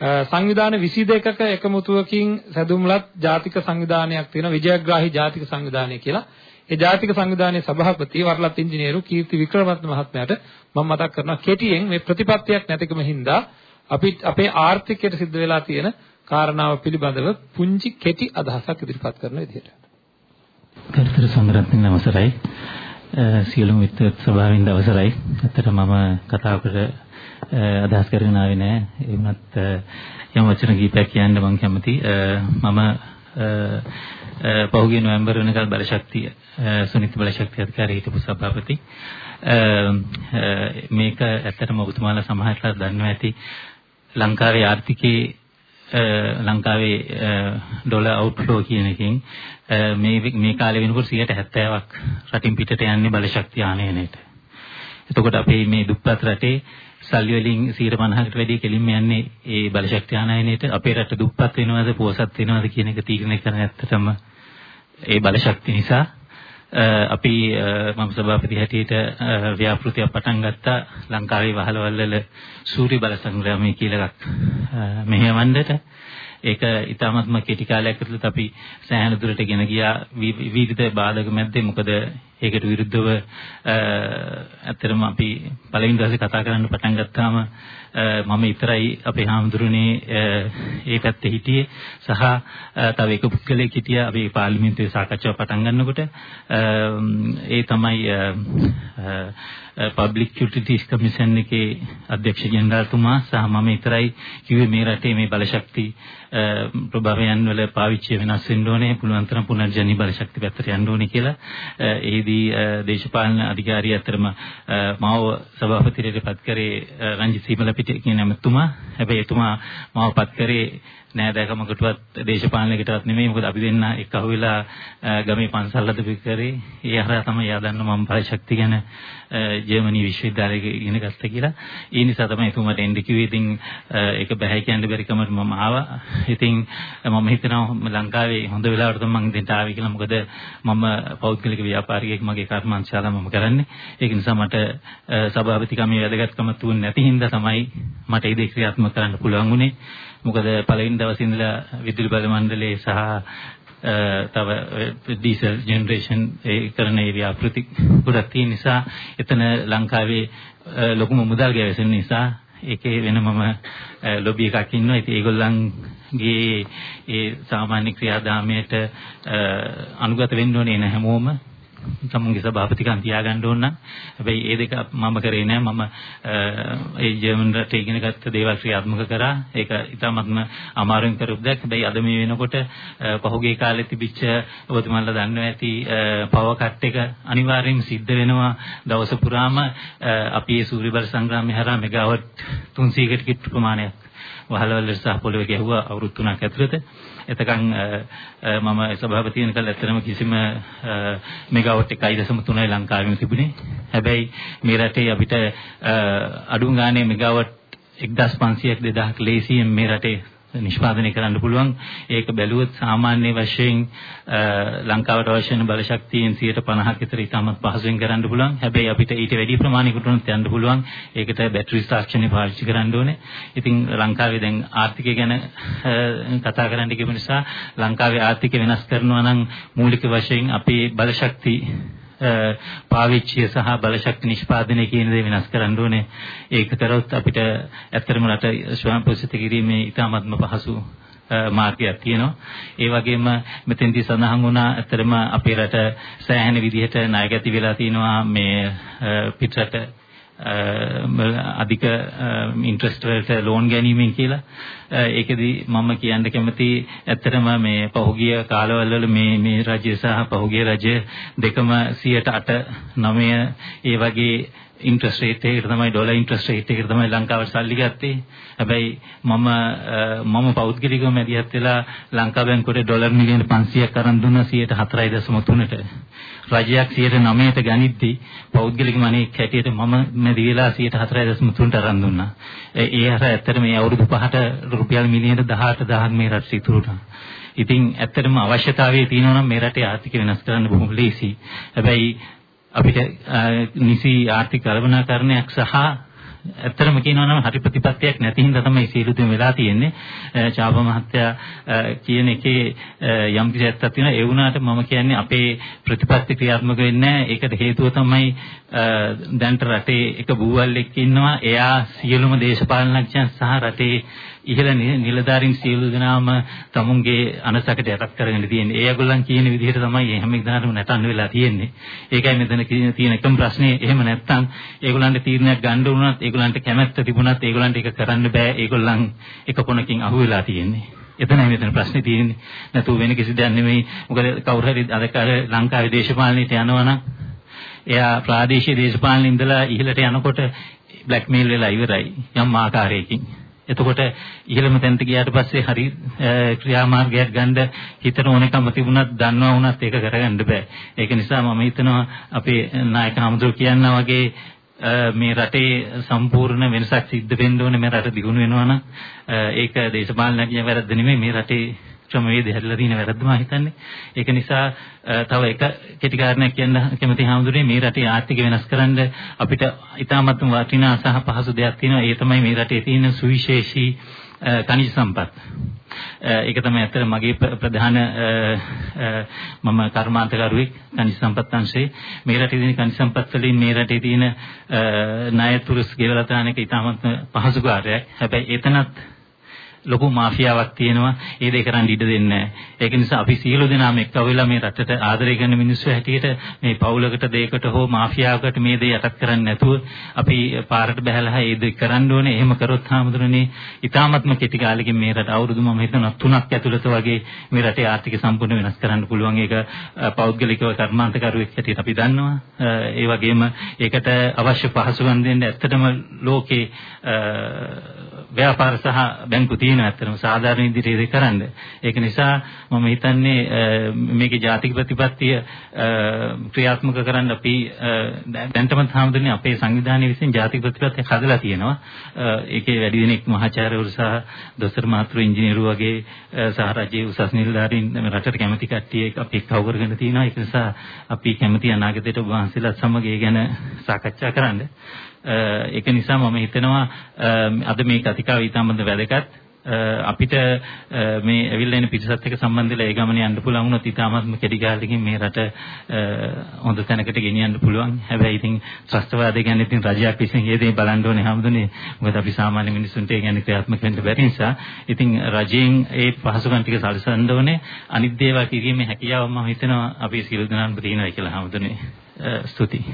සංවිධාන 22ක එකමුතුවකින් සැදුම්ලත් ජාතික සංවිධානයක් තියෙනවා විජයග්‍රාහී ජාතික සංවිධානය කියලා. ඒ ජාතික සංවිධානයේ සභාපති වරලත් ඉංජිනේරු කීර්ති වික්‍රමරත්න මහත්මයාට මම මතක් කරනවා කෙටියෙන් මේ ප්‍රතිපත්තියක් නැතිකම හින්දා අපි අපේ ආර්ථිකයට සිද්ධ වෙලා තියෙන කාරණාව පිළිබඳව පුංචි කෙටි අදහසක් ඉදිරිපත් කරන විදිහට. කර්තෘ සමරත්න අවසරයි. සියලුම විත්වත් සභාවින්ද අවසරයි. ඇත්තට මම කතාවකට අදහස් කරගෙන ආවේ නෑ. ඒ වුණත් යම් වචන කීපයක් කියන්න මම කැමතියි. මම පහුගිය නොවැම්බර් වෙනකල් බලශක්තිය සුනිත් බලශක්තිය අධිකාරිය හිටපු සභාපති මේක ඇත්තටම ඔබතුමාලා සමහරට දන්නවා ඇති ලංකාවේ ආර්ථිකයේ ලංකාවේ ඩොලර් අවුට්ෆ්ලෝ කියන එකෙන් මේ මේ කාලේ වෙනකොට 70ක් රටින් පිටට යන්නේ බලශක්තිය ආනයනයට. එතකොට අපේ මේ දුප්පත් රටේ සල්ලි වලින් 150කට වැඩි කෙලින්ම යන්නේ ඒ බලශක්තිය ආනයනයට. අපේ රට දුප්පත් වෙනවද පොහොසත් වෙනවද කියන එක තීරණය කරන ඇත්තටම ඒ බලශක්තිය නිසා. අපි මම සභාපති හැටියට ව්‍යාපෘතියක් පටන් ගත්තා. ලංකාවේ වහලවල් වල සූර්ය බල සංග්‍රාමය කියලා එකක් මෙහෙවන්නට ඒක ඊටාත්ම කෙටි කාලයක් ඇතුළත අපි සෑහෙන දුරට ගෙන ගියා. විවිධ බාධක මැද්දේ මොකද ඒකට විරුද්ධව ඇත්තටම අපි පළවෙනි දවසේ කතා කරන්න පටන් ගත්තාම මම විතරයි අපේ හාමුදුරනේ ඒ පැත්තේ හිටියේ. සහ තව එක පුද්ගලයෙක් හිටියා. අපි පාර්ලිමේන්තුවේ සාකච්ඡාව පටන් ගන්නකොට ඒ තමයි පබ්ලික් යුටිලිටිස් කමිෂන් එකේ අධ්‍යක්ෂ ජෙනරාල්තුමා. සහ මම විතරයි කිව්වේ මේ රටේ මේ බලශක්ති ප්‍රභාවයන් වල පාවිච්චි වෙනස් වෙන්න ඕනේ. පුළුවන් තරම් පුනර්ජනී බලශක්ති පැත්තට යන්න ඕනේ කියලා. ඒදී දේශපාලන අධිකාරිය අතරම මාව සභාපතිවරයාට පත් කරේ රංජිත් සීමලපිට කියන ඇමතුමා. හැබැයි එතුමා මාව පත් කරේ නෑදෑකමකටවත් දේශපාලනයකටවත් නෙමෙයි. මොකද අපි දෙන්න එක්ක අහුවෙලා ගමේ පන්සල් හදපු කරේ. ඒ හරහා තමයි යා දන්න මම බලශක්ති ගැන ජර්මනි විශ්වවිද්‍යාලයක ඉගෙන ගත්තා කියලා. ඒ නිසා තමයි එතුමාට එන්න කිව්වේ. ඉතින් ඒක බෑ කියන්න බැරි කමට මම ආවා. ඉතින් මම හිතනවා ලංකාවේ හොඳ වෙලාවට තමයි මම දෙන්න ආවේ කියලා. මොකද මම පෞද්ගලික ව්‍යාපාරිකයෙක්. මගේ කර්මාන්තශාලා මම කරන්නේ. ඒක නිසා මට සභාපතිකමේ වැදගත්කම තුන් නැති හින්දා තමයි මට ඒ දේ ක්‍රියාත්මක කරන්න පුළුවන් වුනේ මොකද පළවෙනි දවසේ ඉඳලා විදුලි බල මණ්ඩලයේ සහ තව ඩීසල් ජෙනරේෂන් ඒ කරන ඒරියා ප්‍රති ගොඩක් තියෙන නිසා එතන ලංකාවේ ලොකුම මුදල් ගැවසෙන නිසා ඒකේ වෙනමම ලොබි එකක් ඉන්නවා. ඉතින් ඒගොල්ලන්ගේ ඒ සාමාන්‍ය ක්‍රියාදාමයට අනුගත වෙන්න ඕනේ නැ හැමෝම සමුන්ගේ සභාපතිකම් තියාගන්න ඕන නම්. හැබැයි ඒ දෙක මම කරේ නෑ. මම ඒ ජර්මන් රටේ ඉගෙන ගත්ත දේවල් ක්‍රියාත්මක කරා. ඒක ඉතාමත්ම අමාරුවෙන් කරපු දෙයක්. හැබැයි අද මේ වෙනකොට පහුගිය කාලේ තිබිච්ච ඔබතුමාලා දන්නවා ඇති පව කට් එක අනිවාර්යෙන් සිද්ධ වෙනවා. දවස පුරාම අපි මේ සූර්ය බල සංග්‍රාමය හරහා මෙගාවට් 300කට කිට්ටු ප්‍රමාණයක් වහලවල සහ පොළවේ ගැහුවා අවුරුදු 3ක් ඇතුළත එතකන් මම සභාපති වෙනකල් ඇත්තටම කිසිම මෙගාවොට් 1.3යි ලංකාවෙම තිබුණේ. හැබැයි මේ රටේ අපිට අඩුම ගානේ මෙගාවොට් 1500ක් 2000ක් ලේසියෙන් මේ රටේ නිෂ්පාදනය කරන්න පුළුවන්. ඒක බැලුවොත් සාමාන්‍ය වශයෙන් ලංකාවට අවශ්‍ය වෙන බලශක්තියෙන් 50%ක් විතර ඉතාමත් පහසුවෙන් කරන්න පුළුවන්. හැබැයි අපිට ඊට වැඩි ප්‍රමාණයකට උනත් යන්න පුළුවන්. ඒකට බැටරි තාක්ෂණය පාවිච්චි කරන්න ඕනේ. ඉතින් ලංකාවේ දැන් ආර්ථිකය ගැන කතා කරන්න කියපු නිසා ලංකාවේ ආර්ථිකය වෙනස් කරනවා නම් මූලික වශයෙන් අපේ බලශක්ති පාවිච්චිය සහ බලශක්ති නිෂ්පාදනය කියන දේ වෙනස් කරන්න ඕනේ. ඒක කරොත් අපිට ඇත්තටම රට ස්වයංපෝෂිත කිරීමේ ඉතාමත්ම පහසු මාර්ගයක් තියෙනවා. ඒ වගේම මෙතෙන්දී සඳහන් වුණා ඇත්තටම අපේ රට සෑහෙන විදිහට ණයගැති වෙලා තිනවා මේ පිටරට අධික ඉන්ට්‍රස්ට් වලට ලෝන් ගැනීමෙන් කියලා. ඒකෙදි මම කියන්න කැමති ඇත්තටම මේ පහුගිය කාලවල වල මේ මේ රජය සහ පහුගිය රජය දෙකම 108 9 ඒ වගේ ඉන්ට්‍රස්ට් රේට් එකකට තමයි ඩොලර් ඉන්ට්‍රස්ට් රේට් එකකට තමයි ලංකාවට සල්ලි ගත්තේ. හැබැයි මම මම පෞද්ගලිකව මැදිහත් වෙලා ලංකා බැංකුවට ඩොලර් මිලියන 500ක් අරන් දුන්නා 4.3ට. රජයක් 9ට ගනිද්දී පෞද්ගලික මනේ කැටියට මම මැදි වෙලා 4.3ට අරන් දුන්නා. ඒ අර ඇත්තට මේ අවුරුදු පහට රුපියල් මිලියන 18000ක් මේ රට සිතුරුනා. ඉතින් ඇත්තටම අවශ්‍යතාවය තියෙනවා නම් මේ රටේ ආර්ථික වෙනස් කරන්න බොහොම ලේසි. හැබැයි අපිට නිසි ආර්ථික කළමනාකරණයක් සහ ඇත්තටම කියනවා නම් හරි ප්‍රතිපත්තියක් නැති හින්දා තමයි සියලු දේ වෙලා තියෙන්නේ. චාප මහත්තයා කියන එකේ යම් කිසි ඇත්තක් තියෙනවා. ඒ වුණාට මම කියන්නේ අපේ ප්‍රතිපත්ති ක්‍රියාත්මක වෙන්නේ ඒකට හේතුව තමයි දැන්ට රටේ එක බූවල්ෙක් ඉන්නවා. එයා සියලුම දේශපාලනඥයන් සහ රටේ ඉහළ නිලධාරීන් සියලු දෙනාම තමුන්ගේ අනසකට යටත් කරගෙන තියෙන්නේ. ඒ අයගොල්ලන් කියන විදිහට තමයි හැම එකදාටම නැටන්න වෙලා තියෙන්නේ. ඒකයි මෙතන තියෙන එකම ප්‍රශ්නේ. එහෙම නැත්තම් ඒගොල්ලන්ට තීරණයක් ගන්න උනත් ඒගොල්ලන්ට කැමැත්ත තිබුණත් ඒගොල්ලන්ට ඒක කරන්න බෑ. ඒගොල්ලන් එක කොනකින් අහු වෙලා තියෙන්නේ. එතනයි මෙතන ප්‍රශ්නේ තියෙන්නේ. නැතු වෙන කිසි දෙයක් නෙමෙයි. මොකද කවුරු හරි අර ලංකාවේ දේශපාලනයට යනවා නම් එයා ප්‍රාදේශීය දේශපාලන ඉඳලා ඉහළට යනකොට බ්ලැක්මේල් වෙලා ඉවරයි යම් ආකාරයකින්. එතකොට ඉහළම තැනට ගියාට පස්සේ හරි ක්‍රියාමාර්ගයක් ගන්න හිතන ඕනකම තිබුණත් දන්නවා වුණත් ඒක කරගන්න බෑ. ඒක නිසා මම හිතනවා අපේ නායක හමුදුර කියනා වගේ මේ රටේ සම්පූර්ණ වෙනසක් සිද්ධ වෙන්න ඕනේ මේ රට දියුණු වෙනවා නම්. ඒක දේශපාලනඥය වැරද්ද නෙමෙයි මේ රටේ ක්‍රමවේද හැදලා තියෙන වැරද්ද මම හිතන්නේ. ඒක නිසා තව එක කෙටි කාරණයක් කියන්න කැමති හැමදෙරේ මේ රටේ ආර්ථික වෙනස් කරන්න අපිට ඉතාමත්ම වටිනා සහ පහසු දෙයක් තියෙනවා. ඒ තමයි මේ රටේ තියෙන සුවිශේෂී ඛනිජ සම්පත්. ඒක තමයි ඇත්තට මගේ ප්‍රධාන මම කර්මාන්තකරුවෙක් කනිස් සම්පත් අංශේ මේ රටේ තියෙන කනිස් සම්පත් වලින් මේ රටේ තියෙන ණය තුරුස් ගෙවලා දාන එක ඉතාමත් පහසු කාර්යයක්. හැබැයි එතනත් ලොකු මාෆියාවක් තියෙනවා. ඒ දෙක කරන් ඉඩ දෙන්නේ නැහැ. ඒක නිසා අපි සියලු දෙනාම එක්ව වෙලා මේ රටට ආදරය කරන මිනිස්සු හැටියට මේ පවුලකට දෙයකට හෝ මාෆියාවකට මේ දේ යටත් කරන්නේ නැතුව අපි පාරට බහැලා ඒ දේ කරන්න ඕනේ. එහෙම කරොත් හාමුදුරනේ ඊ타මත්ම කෙටි කාලෙකින් මේ රට අවුරුදු මම හිතනවා තුනක් ඇතුළත වගේ මේ රටේ ආර්ථික සම්පූර්ණ වෙනස් කරන්න පුළුවන්. ඒක පෞද්ගලිකව කර්මාන්තකරුවෙක් හැටියට අපි දන්නවා. ඒ වගේම ඒකට අවශ්‍ය පහසුකම් දෙන්න ඇත්තටම ලෝකේ ව්‍යාපාර සහ බැංකු තියෙනවා ඇත්තටම සාධාරණ ඉදිරියේ කරන්න. ඒක නිසා මම හිතන්නේ මේකේ ජාතික ප්‍රතිපත්තිය ක්‍රියාත්මක කරන්න අපි දැන්ටම හාමුදුරනේ අපේ සංවිධානය විසින් ජාතික ප්‍රතිපත්තිය හදලා තියෙනවා. ඒකේ වැඩි දෙනෙක් මහාචාර්යවරු සහ දොස්තර මාතෘ ඉංජිනේරු වගේ සහ රජයේ උසස් නිලධාරීන් රටට කැමති කට්ටිය අපි එක්කව කරගෙන තියෙනවා. ඒක නිසා අපි කැමති අනාගතයට ඔබ වහන්සේලාත් සමග ඒ ගැන සාකච්ඡා කරන්න. ඒක නිසා මම හිතනවා අද මේ කතිකාව ඊටමද වැදගත් අපිට මේ ඇවිල්ලා එන පිටසත් එක්ක සම්බන්ධ වෙලා ඒ ගමනේ යන්න පුළුවන් වුණොත් ඊටාත්ම කෙටි කාලෙකින් මේ රට හොඳ තැනකට ගෙනියන්න පුළුවන්. හැබැයි ඉතින් ත්‍රස්තවාදය ගැන ඉතින් රජයක් විසින් ඒ දේ බලන්න ඕනේ හැමදෙන්නේ. මොකද අපි සාමාන්‍ය මිනිසුන්ට ඒ ගැන ක්‍රියාත්මක වෙන්න බැරි නිසා ඉතින් රජයෙන් ඒ පහසුකම් ටික සලසන්න ඕනේ. අනිත් දේවල් කිරීමේ හැකියාව මම හිතනවා අපි සියලු දෙනාම තියෙනවා කියලා හැමදෙන්නේ. ස්තුතියි.